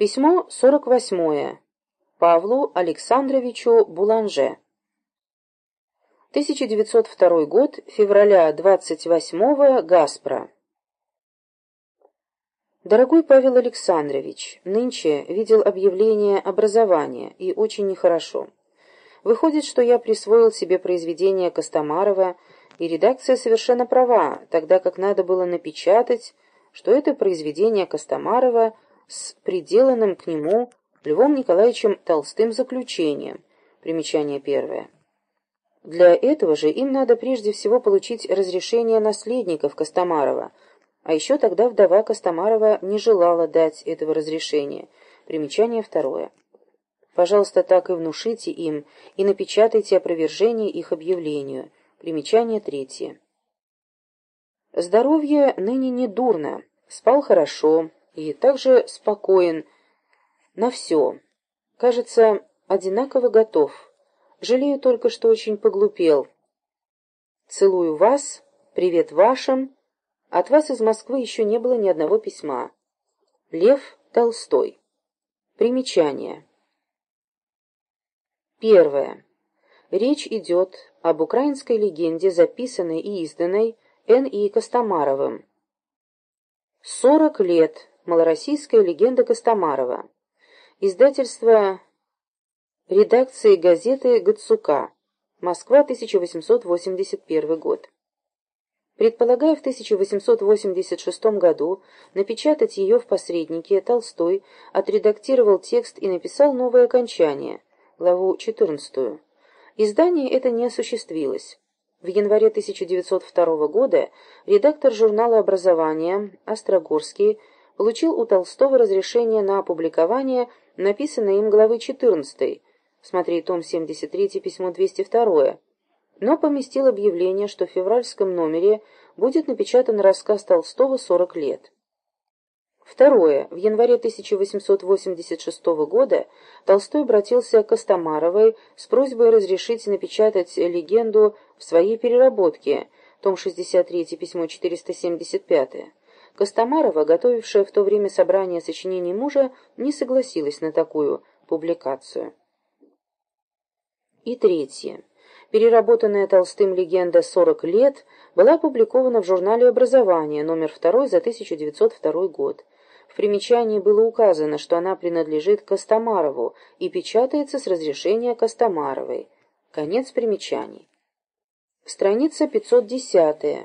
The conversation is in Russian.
Письмо 48. Павлу Александровичу Буланже. 1902 год, февраля 28-го, Гаспро. Дорогой Павел Александрович, нынче видел объявление образования, и очень нехорошо. Выходит, что я присвоил себе произведение Костомарова, и редакция совершенно права, тогда как надо было напечатать, что это произведение Костомарова с приделанным к нему Львом Николаевичем Толстым заключением. Примечание первое. Для этого же им надо прежде всего получить разрешение наследников Костомарова, а еще тогда вдова Костомарова не желала дать этого разрешения. Примечание второе. Пожалуйста, так и внушите им и напечатайте опровержение их объявлению. Примечание третье. Здоровье ныне не дурно, спал хорошо и также спокоен на все. Кажется, одинаково готов. Жалею только, что очень поглупел. Целую вас, привет вашим. От вас из Москвы еще не было ни одного письма. Лев Толстой. Примечание. Первое. Речь идет об украинской легенде, записанной и изданной Н. И. Костомаровым. «Сорок лет. Малороссийская легенда Костомарова». Издательство редакции газеты «Гацука». Москва, 1881 год. Предполагая в 1886 году напечатать ее в посреднике, Толстой отредактировал текст и написал новое окончание – главу 14. Издание это не осуществилось. В январе 1902 года редактор журнала «Образование» Острогорский получил у Толстого разрешение на опубликование написанной им главы 14, смотри том 73, письмо 202, но поместил объявление, что в февральском номере будет напечатан рассказ Толстого «40 лет». Второе. В январе 1886 года Толстой обратился к Костомаровой с просьбой разрешить напечатать легенду в своей переработке, том 63, письмо 475. Костомарова, готовившая в то время собрание сочинений мужа, не согласилась на такую публикацию. И третье. Переработанная Толстым легенда «40 лет» была опубликована в журнале «Образование», номер 2 за 1902 год. В примечании было указано, что она принадлежит Костомарову и печатается с разрешения Костомаровой. Конец примечаний. Страница 510.